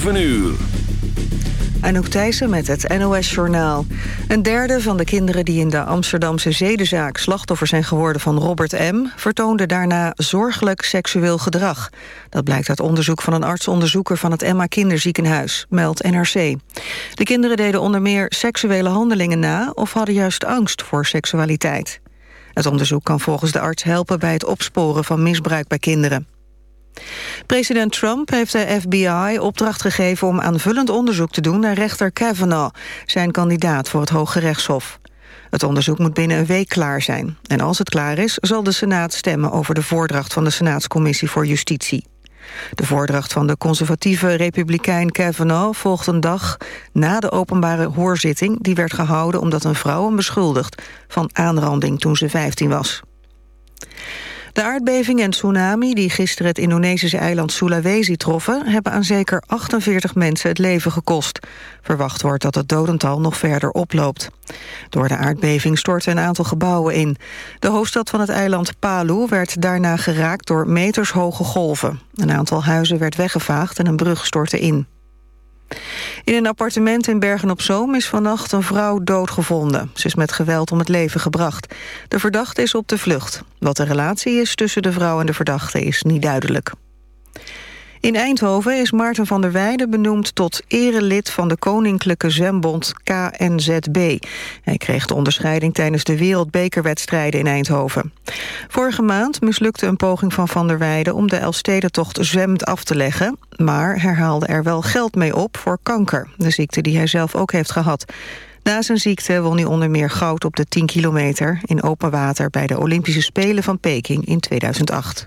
7 uur. Anouk Thijssen met het NOS-journaal. Een derde van de kinderen die in de Amsterdamse zedenzaak... slachtoffer zijn geworden van Robert M... vertoonde daarna zorgelijk seksueel gedrag. Dat blijkt uit onderzoek van een artsonderzoeker... van het Emma Kinderziekenhuis, meldt NRC. De kinderen deden onder meer seksuele handelingen na... of hadden juist angst voor seksualiteit. Het onderzoek kan volgens de arts helpen bij het opsporen van misbruik bij kinderen. President Trump heeft de FBI opdracht gegeven om aanvullend onderzoek te doen naar rechter Kavanaugh, zijn kandidaat voor het Hoge Rechtshof. Het onderzoek moet binnen een week klaar zijn. En als het klaar is, zal de Senaat stemmen over de voordracht van de Senaatscommissie voor Justitie. De voordracht van de conservatieve republikein Kavanaugh volgt een dag na de openbare hoorzitting die werd gehouden omdat een vrouw hem beschuldigt van aanranding toen ze 15 was. De aardbeving en tsunami die gisteren het Indonesische eiland Sulawesi troffen... hebben aan zeker 48 mensen het leven gekost. Verwacht wordt dat het dodental nog verder oploopt. Door de aardbeving stortten een aantal gebouwen in. De hoofdstad van het eiland Palu werd daarna geraakt door metershoge golven. Een aantal huizen werd weggevaagd en een brug stortte in. In een appartement in Bergen-op-Zoom is vannacht een vrouw doodgevonden. Ze is met geweld om het leven gebracht. De verdachte is op de vlucht. Wat de relatie is tussen de vrouw en de verdachte is niet duidelijk. In Eindhoven is Maarten van der Weijden benoemd tot erelid van de Koninklijke Zwembond KNZB. Hij kreeg de onderscheiding tijdens de wereldbekerwedstrijden in Eindhoven. Vorige maand mislukte een poging van van der Weijden om de Elfstedentocht zwemd af te leggen, maar herhaalde er wel geld mee op voor kanker, de ziekte die hij zelf ook heeft gehad. Na zijn ziekte won hij onder meer goud op de 10 kilometer in open water bij de Olympische Spelen van Peking in 2008.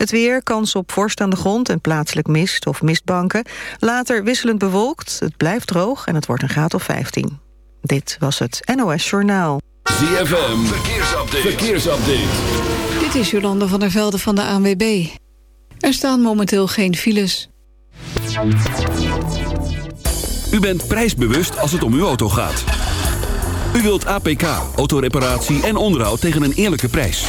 Het weer, kans op vorst aan de grond en plaatselijk mist of mistbanken. Later wisselend bewolkt, het blijft droog en het wordt een graad of 15. Dit was het NOS Journaal. ZFM, verkeersupdate. verkeersupdate. Dit is Jolande van der Velde van de ANWB. Er staan momenteel geen files. U bent prijsbewust als het om uw auto gaat. U wilt APK, autoreparatie en onderhoud tegen een eerlijke prijs.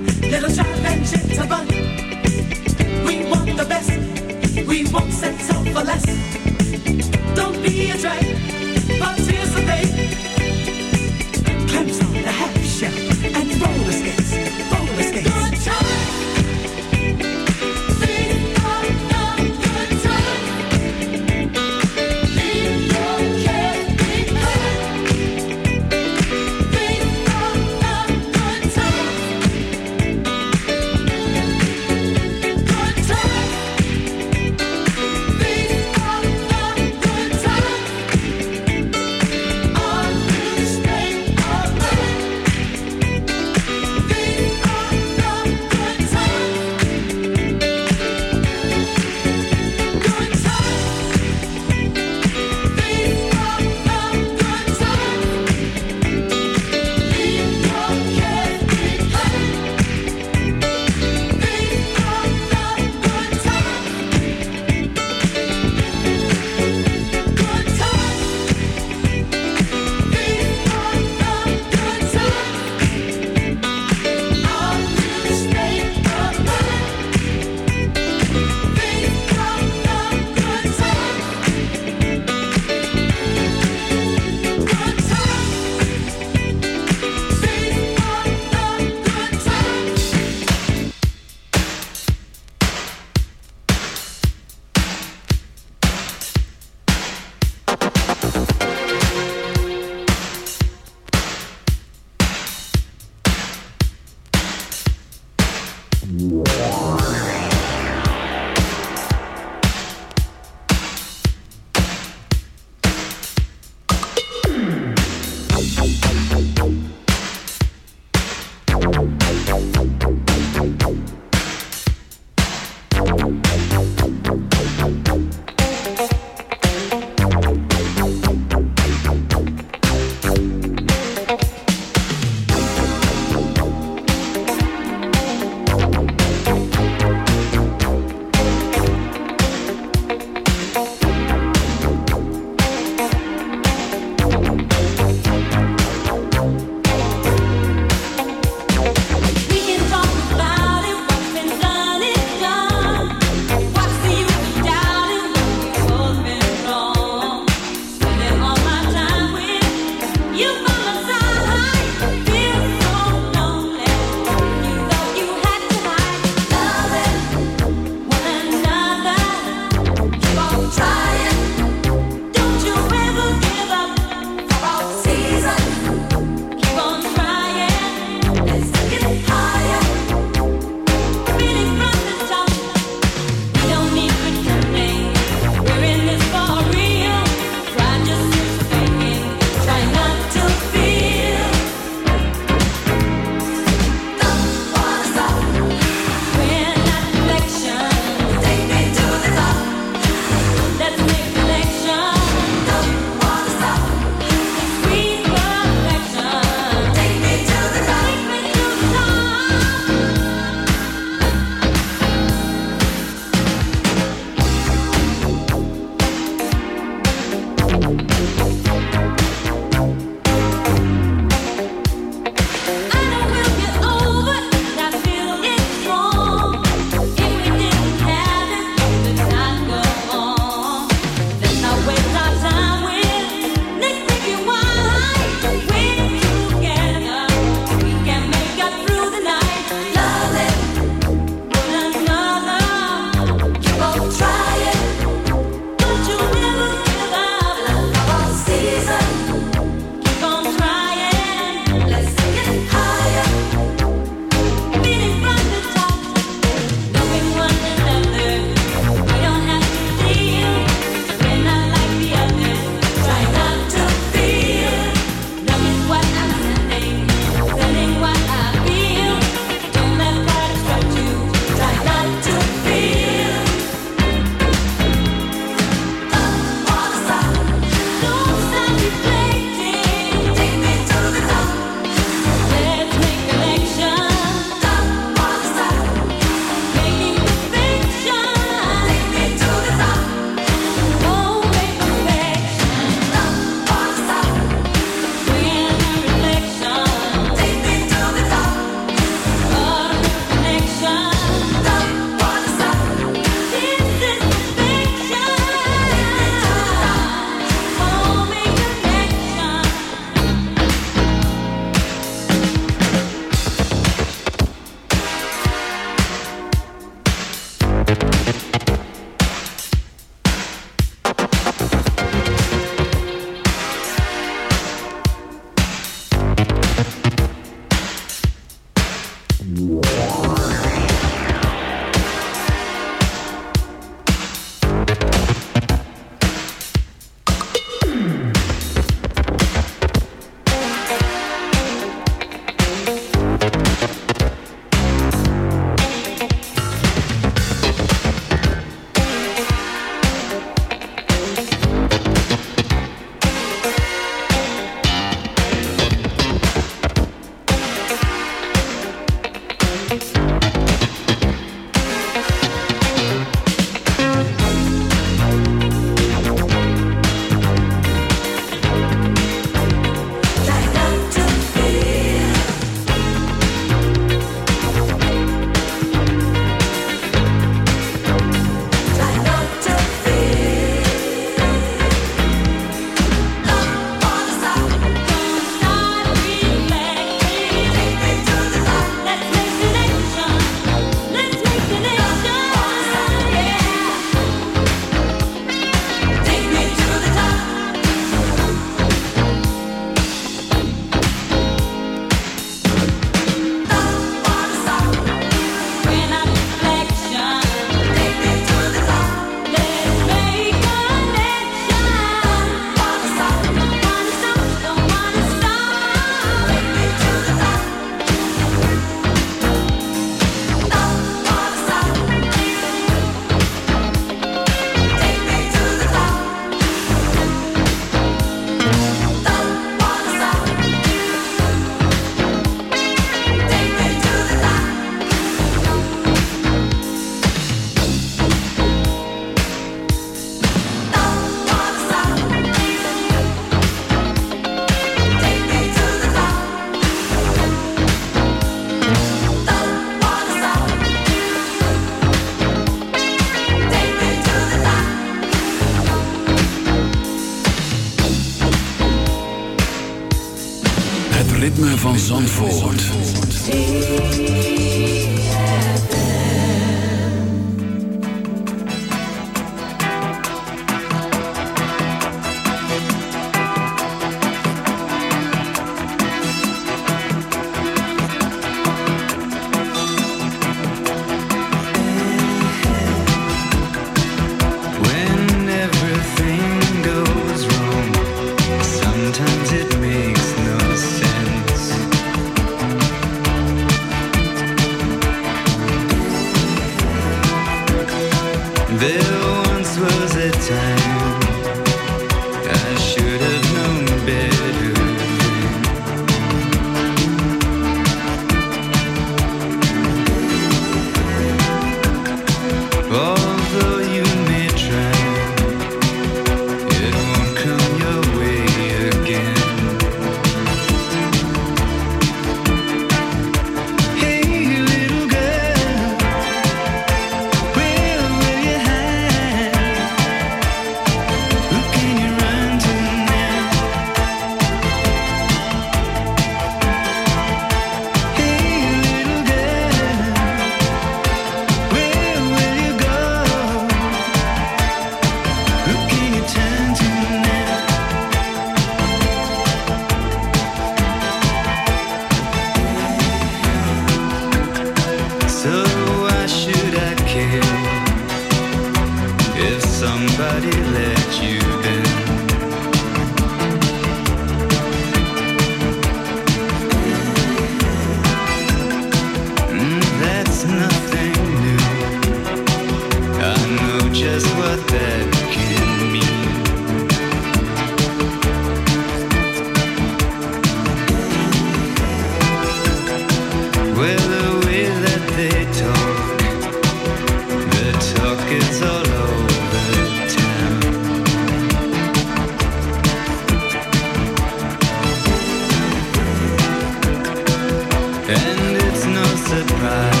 And it's no surprise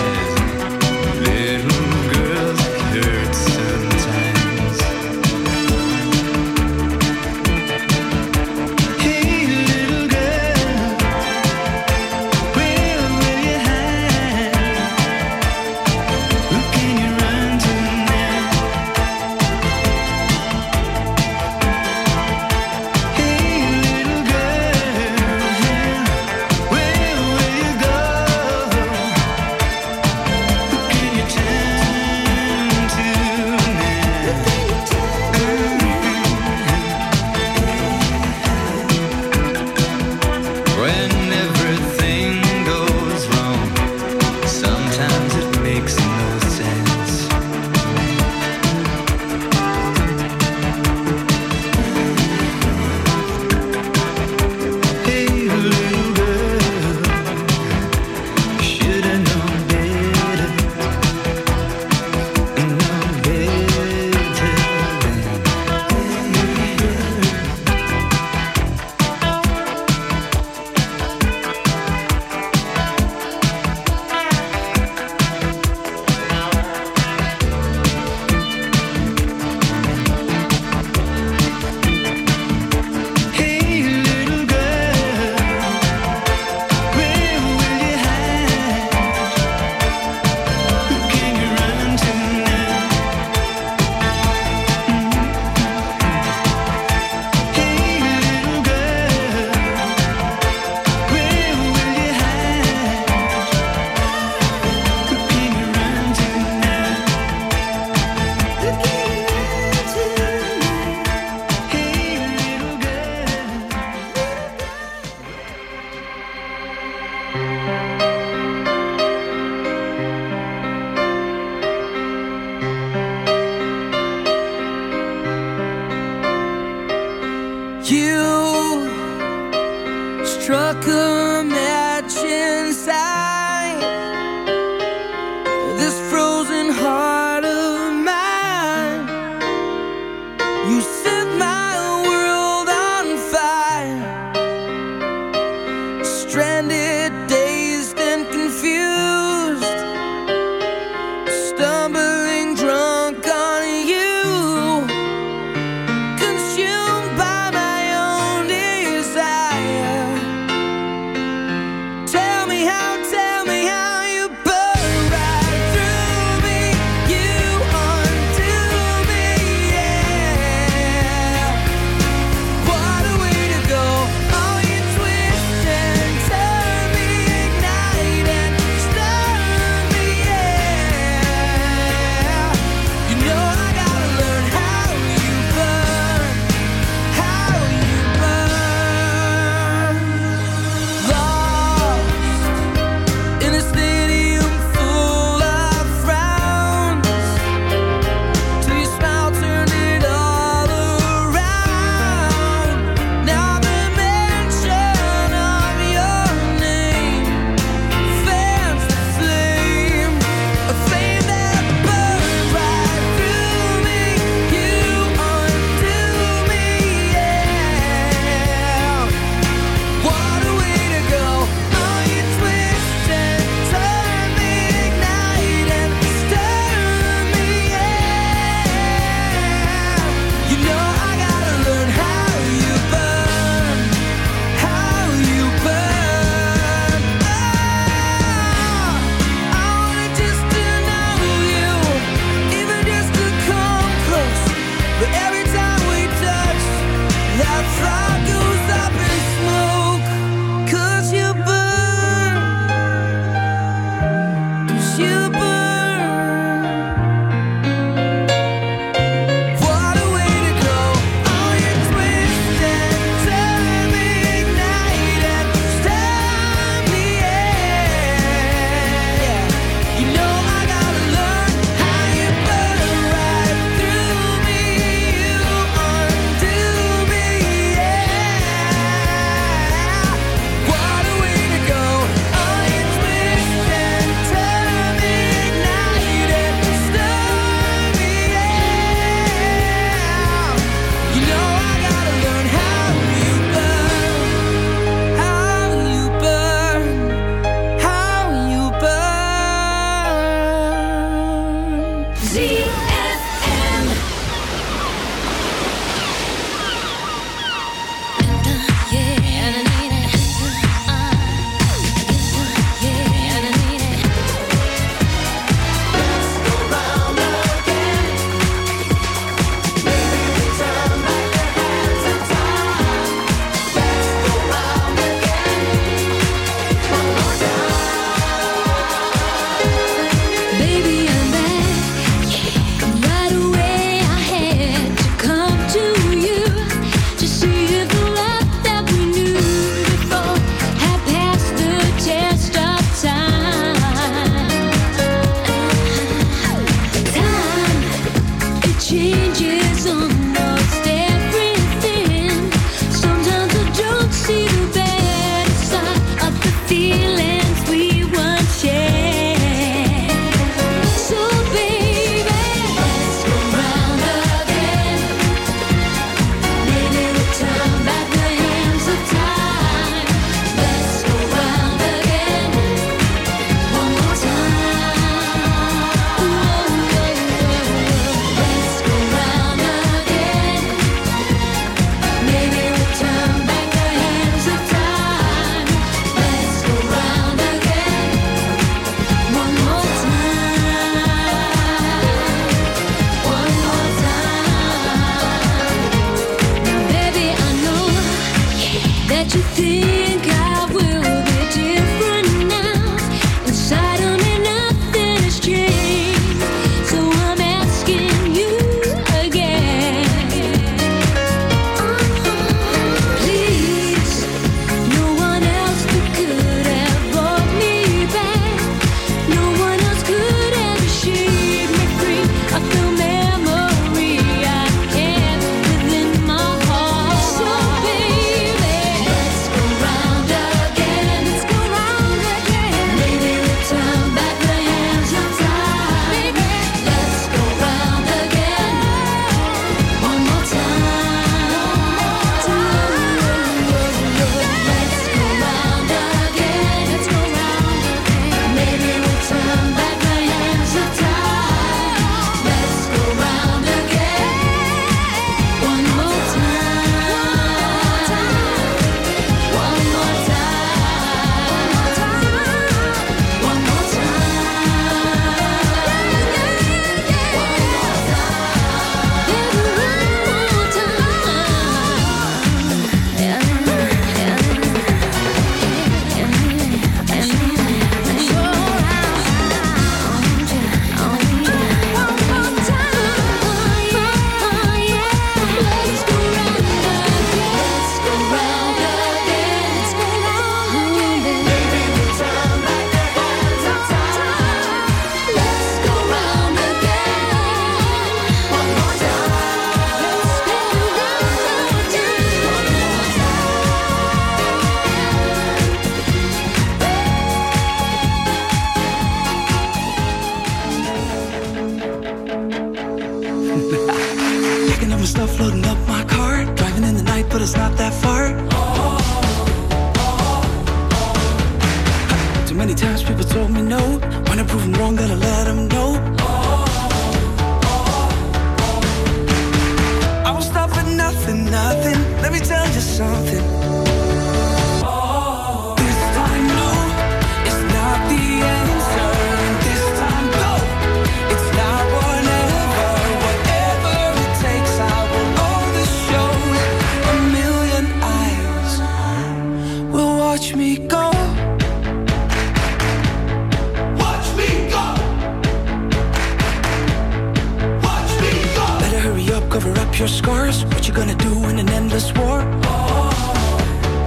your scars. What you gonna do in an endless war? Oh,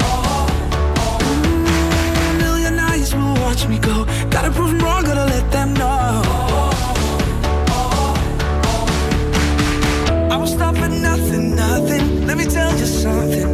oh, oh, a million eyes will watch me go. Gotta prove them wrong, gotta let them know. I will stop at nothing, nothing. Let me tell you something.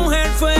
mujer fue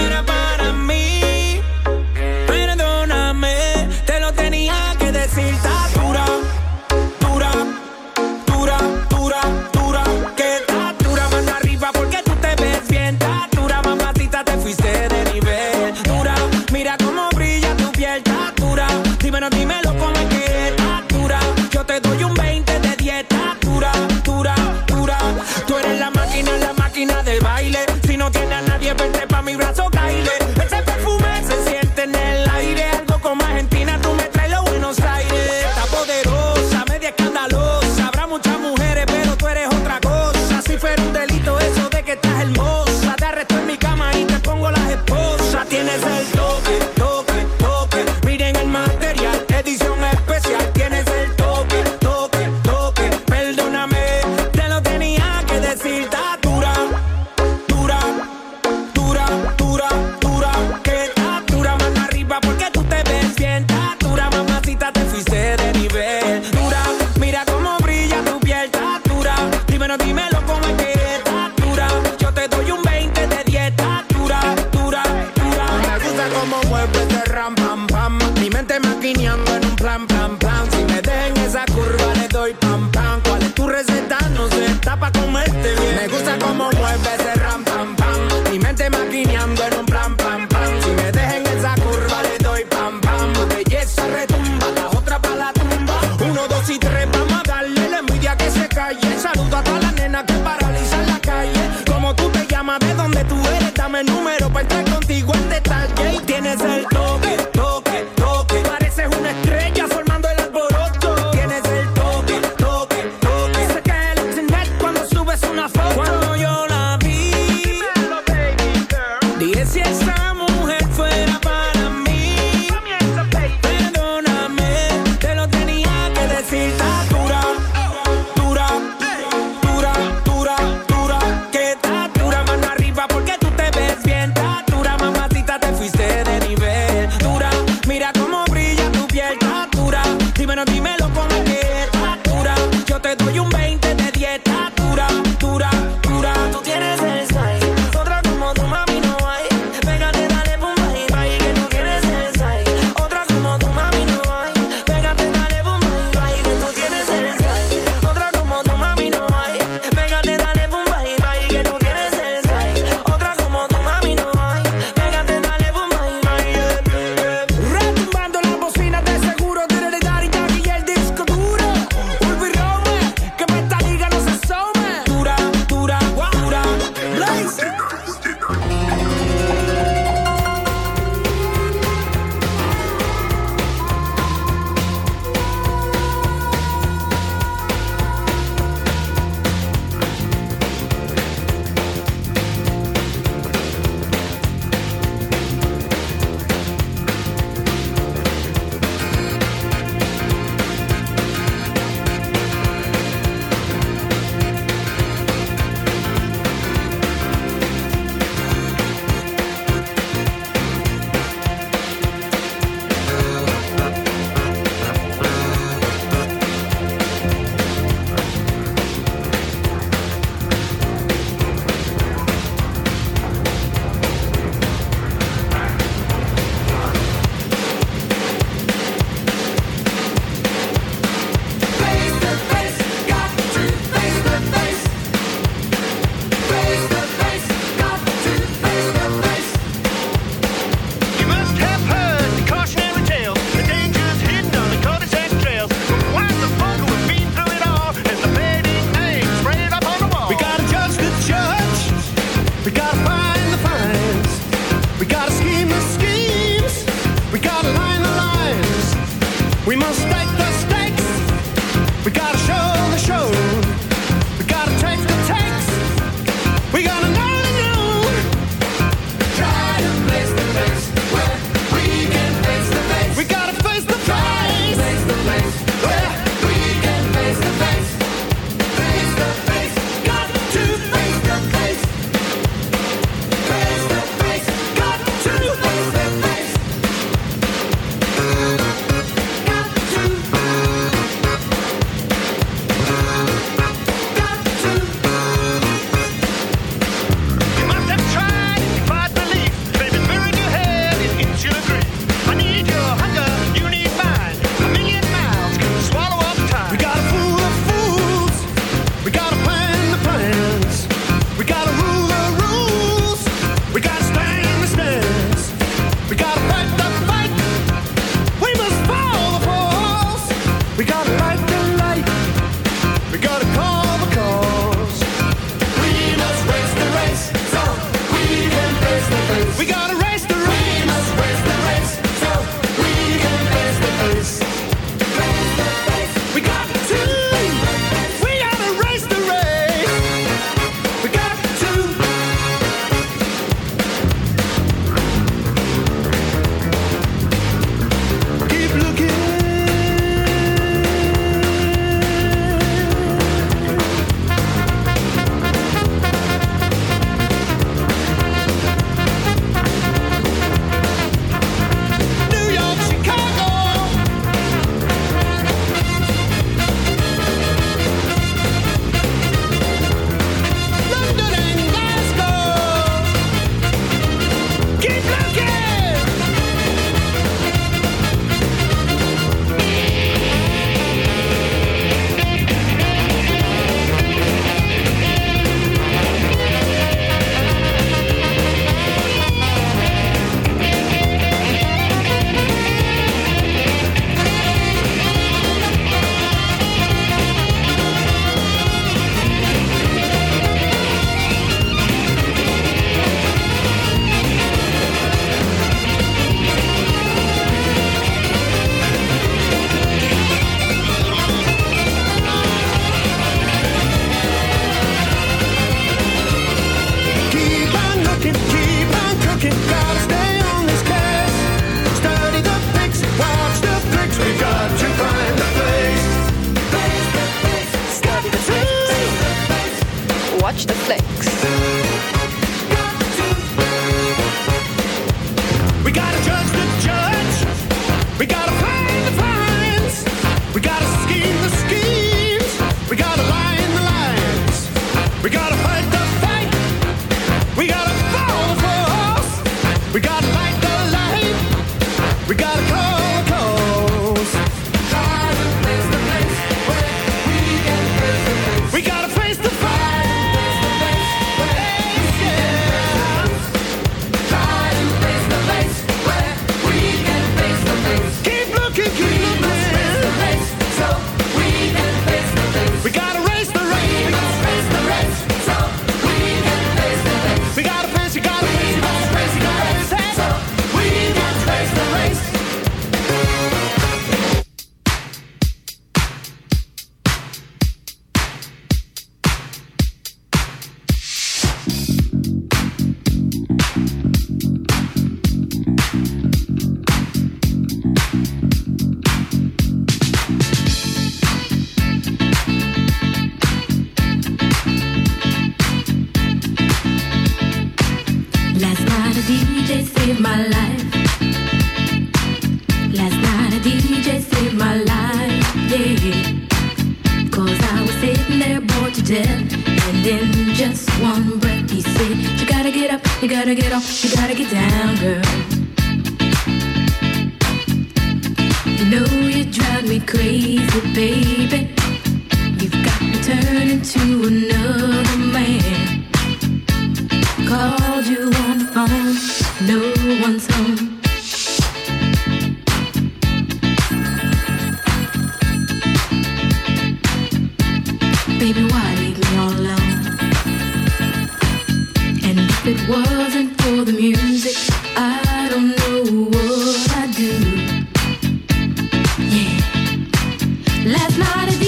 gotta be